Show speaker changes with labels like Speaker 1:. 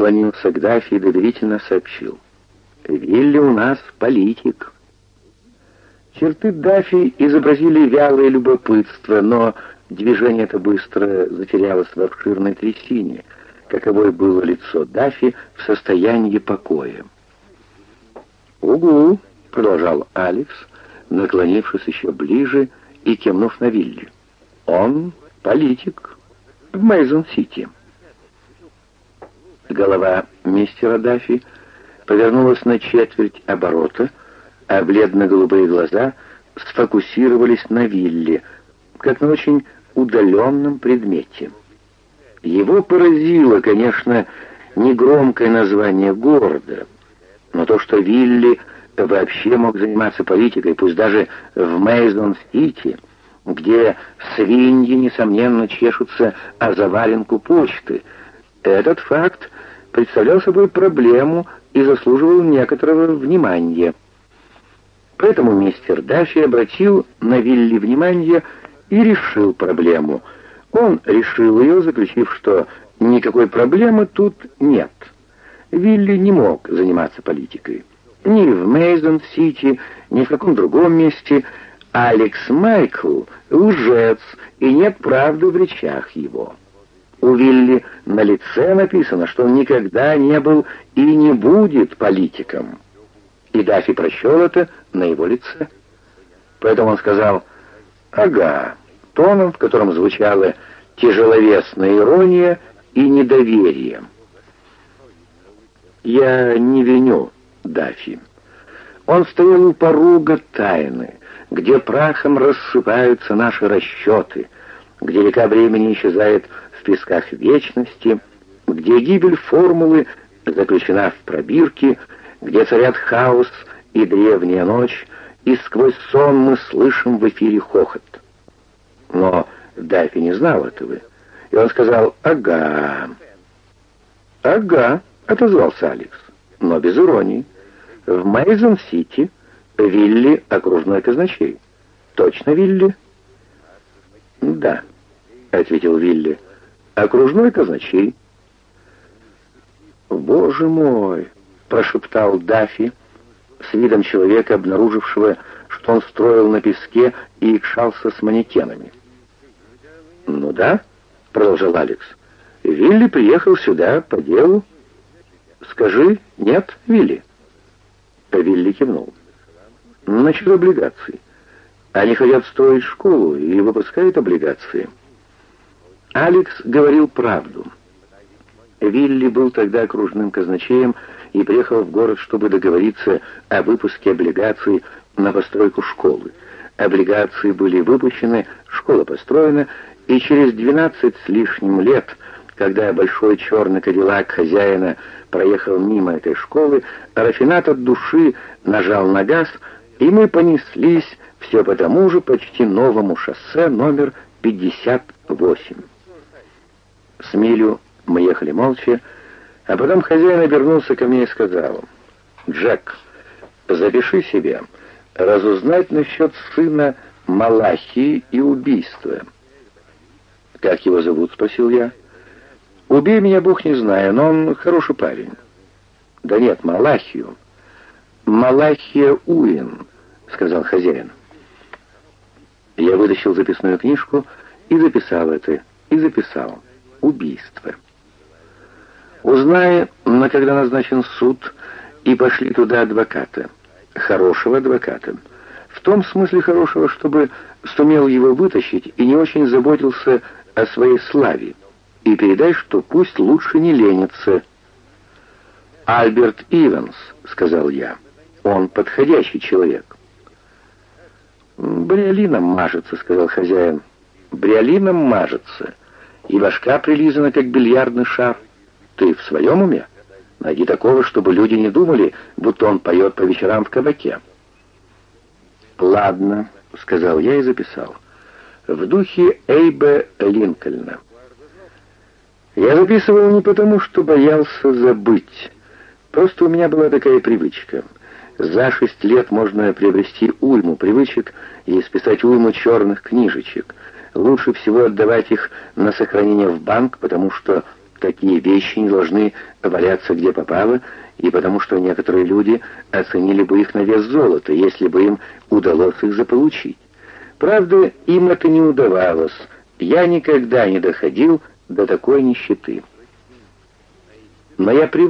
Speaker 1: Склонился к Даффи и доверительно сообщил. «Вилли у нас политик». Черты Даффи изобразили вялое любопытство, но движение это быстро затерялось в обширной трясине, каковой было лицо Даффи в состоянии покоя. «Угу», — продолжал Алекс, наклонившись еще ближе и кивнув на Вилли. «Он политик в Мейзон-Сити». Голова мистера Даффи повернулась на четверть оборота, а бледно-голубые глаза сфокусировались на Вилли, как на очень удаленном предмете. Его поразило, конечно, не громкое название города, но то, что Вилли вообще мог заниматься политикой, пусть даже в Мейзон-Сити, где свиньи, несомненно, чешутся о заваленку почты, этот факт представлял собой проблему и заслуживал некоторого внимания. Поэтому мистер Даффи обратил на Вилли внимание и решил проблему. Он решил ее, заключив, что никакой проблемы тут нет. Вилли не мог заниматься политикой. Ни в Мейзон-Сити, ни в каком другом месте. Алекс Майкл — лжец, и нет правды в речах его. У Вилли на лице написано, что он никогда не был и не будет политиком. И Даффи прочел это на его лице. Поэтому он сказал «Ага», тоном, в котором звучала тяжеловесная ирония и недоверие. «Я не виню Даффи. Он стоял у порога тайны, где прахом рассыпаются наши расчеты, где река времени исчезает в песках вечности, где гибель формулы заключена в пробирке, где царят хаос и древняя ночь, и сквозь сон мы слышим в эфире хохот. Но Даффи не знал этого, и он сказал «Ага». «Ага», — отозвался Алекс, но без иронии. «В Мейзон-Сити Вилли — окружной казначей». «Точно, Вилли?» «Да», — ответил Вилли, — «окружной казначей». «Боже мой!» прошептал Дафи с видом человека, обнаружившего, что он строил на песке и икшался с манекенами. «Ну да», — продолжал Алекс, — «Вилли приехал сюда по делу». «Скажи, нет, Вилли?» Вилли кивнул. «Насчет облигаций. Они хотят строить школу и выпускают облигации». Алекс говорил правду. Вилли был тогда окружным казначеем и приехал в город, чтобы договориться о выпуске облигаций на постройку школы. Облигации были выпущены, школа построена, и через 12 с лишним лет, когда большой черный кадиллак хозяина проехал мимо этой школы, Рафинат от души нажал на газ, и мы понеслись все по тому же почти новому шоссе номер 58. С милю мы ехали молча, а потом хозяин обернулся ко мне и сказал, «Джек, запиши себе, разузнать насчет сына Малахии и убийства». «Как его зовут?» — спросил я. «Убей меня, Бог не знаю, но он хороший парень». «Да нет, Малахию». «Малахия Уин», — сказал хозяин. Я вытащил записную книжку и записал это, и записал «Убийство». Узнай, на когда назначен суд, и пошли туда адвоката. Хорошего адвоката. В том смысле хорошего, чтобы сумел его вытащить и не очень заботился о своей славе. И передай, что пусть лучше не ленится. «Альберт Иванс», — сказал я, — «он подходящий человек». «Бриолином мажется», — сказал хозяин. «Бриолином мажется, и башка прилизана, как бильярдный шар». Ты в своем уме? Найди такого, чтобы люди не думали, будто он поет по вечерам в кабаке. «Ладно», — сказал я и записал. «В духе Эйба Линкольна». Я записывал не потому, что боялся забыть. Просто у меня была такая привычка. За шесть лет можно приобрести уйму привычек и списать уйму черных книжечек. Лучше всего отдавать их на сохранение в банк, потому что такие вещи не должны валяться где попало, и потому что некоторые люди оценили бы их на вес золота, если бы им удалось их заполучить. Правда, им это не удавалось. Я никогда не доходил до такой нищеты. Моя привычка